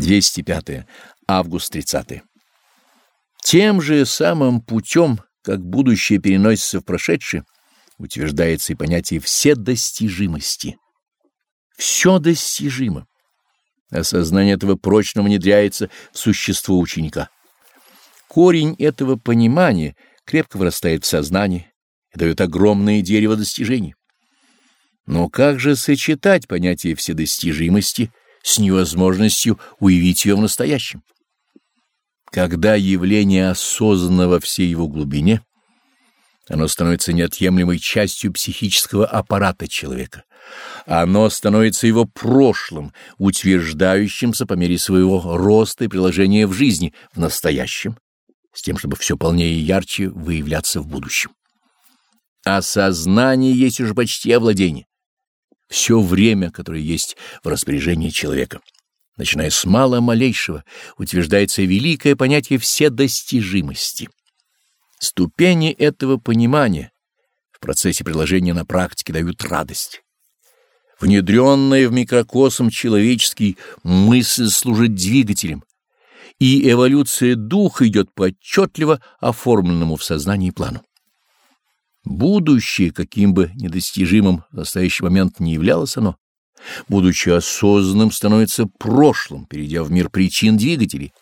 205. Август 30. Тем же самым путем, как будущее переносится в прошедшее, утверждается и понятие вседостижимости. Все достижимо. Осознание этого прочно внедряется в существо ученика. Корень этого понимания крепко вырастает в сознании и дает огромное дерево достижений. Но как же сочетать понятие вседостижимости с невозможностью уявить ее в настоящем? Когда явление осознанно во всей его глубине, оно становится неотъемлемой частью психического аппарата человека. Оно становится его прошлым, утверждающимся по мере своего роста и приложения в жизни, в настоящем, с тем, чтобы все полнее и ярче выявляться в будущем. Осознание есть уже почти овладение. Все время, которое есть в распоряжении человека. Начиная с мало малейшего, утверждается великое понятие вседостижимости. Ступени этого понимания в процессе приложения на практике дают радость. Внедренная в микрокосм человеческий мысль служит двигателем, и эволюция духа идет по отчетливо оформленному в сознании плану. Будущее, каким бы недостижимым в настоящий момент не являлось оно, будучи осознанным, становится прошлым, перейдя в мир причин двигателей,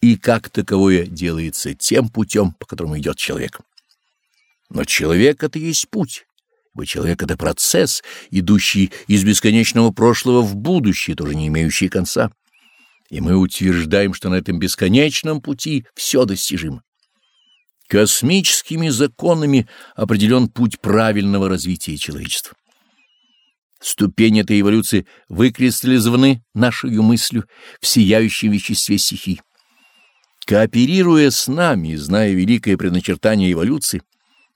и как таковое делается тем путем, по которому идет человек. Но человек — это есть путь, ибо человек — это процесс, идущий из бесконечного прошлого в будущее, тоже не имеющий конца. И мы утверждаем, что на этом бесконечном пути все достижимо. Космическими законами определен путь правильного развития человечества. Ступени этой эволюции выкристаллизованы нашей мыслью в сияющем веществе стихий. Кооперируя с нами зная великое предначертание эволюции,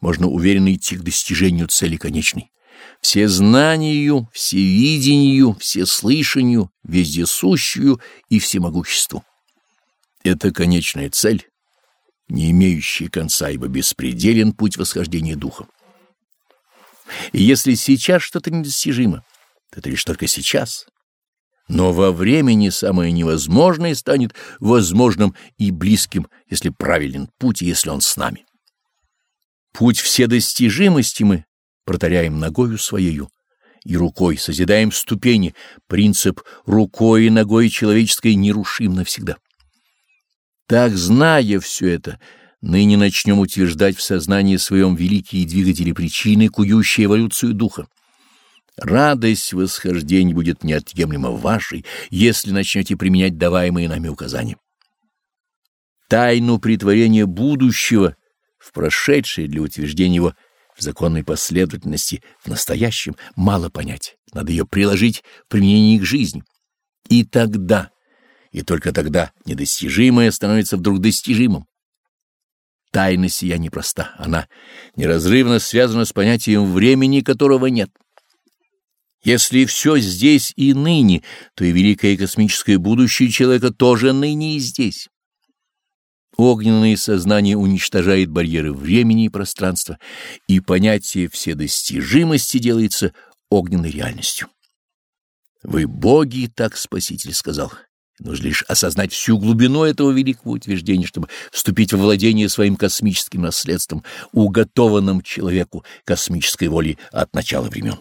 можно уверенно идти к достижению цели конечной. Все знанию, всевидению, всеслышанию, вездесущую и всемогуществу. Это конечная цель не имеющие конца, ибо беспределен путь восхождения духа. И если сейчас что-то недостижимо, то это лишь только сейчас. Но во времени самое невозможное станет возможным и близким, если правилен путь если он с нами. Путь все достижимости мы протаряем ногою своею и рукой, созидаем ступени, принцип рукой и ногой человеческой нерушим навсегда. Так, зная все это, ныне начнем утверждать в сознании своем великие двигатели причины, кующие эволюцию духа. Радость восхождения будет неотъемлемо вашей, если начнете применять даваемые нами указания. Тайну притворения будущего в прошедшее для утверждения его в законной последовательности в настоящем мало понять. Надо ее приложить в применении к жизни. И тогда и только тогда недостижимое становится вдруг достижимым. Тайна сия непроста, она неразрывно связана с понятием времени, которого нет. Если все здесь и ныне, то и великое космическое будущее человека тоже ныне и здесь. Огненное сознание уничтожает барьеры времени и пространства, и понятие вседостижимости делается огненной реальностью. «Вы боги», — так Спаситель сказал. Нужно лишь осознать всю глубину этого великого утверждения, чтобы вступить во владение своим космическим наследством, уготованным человеку космической волей от начала времен.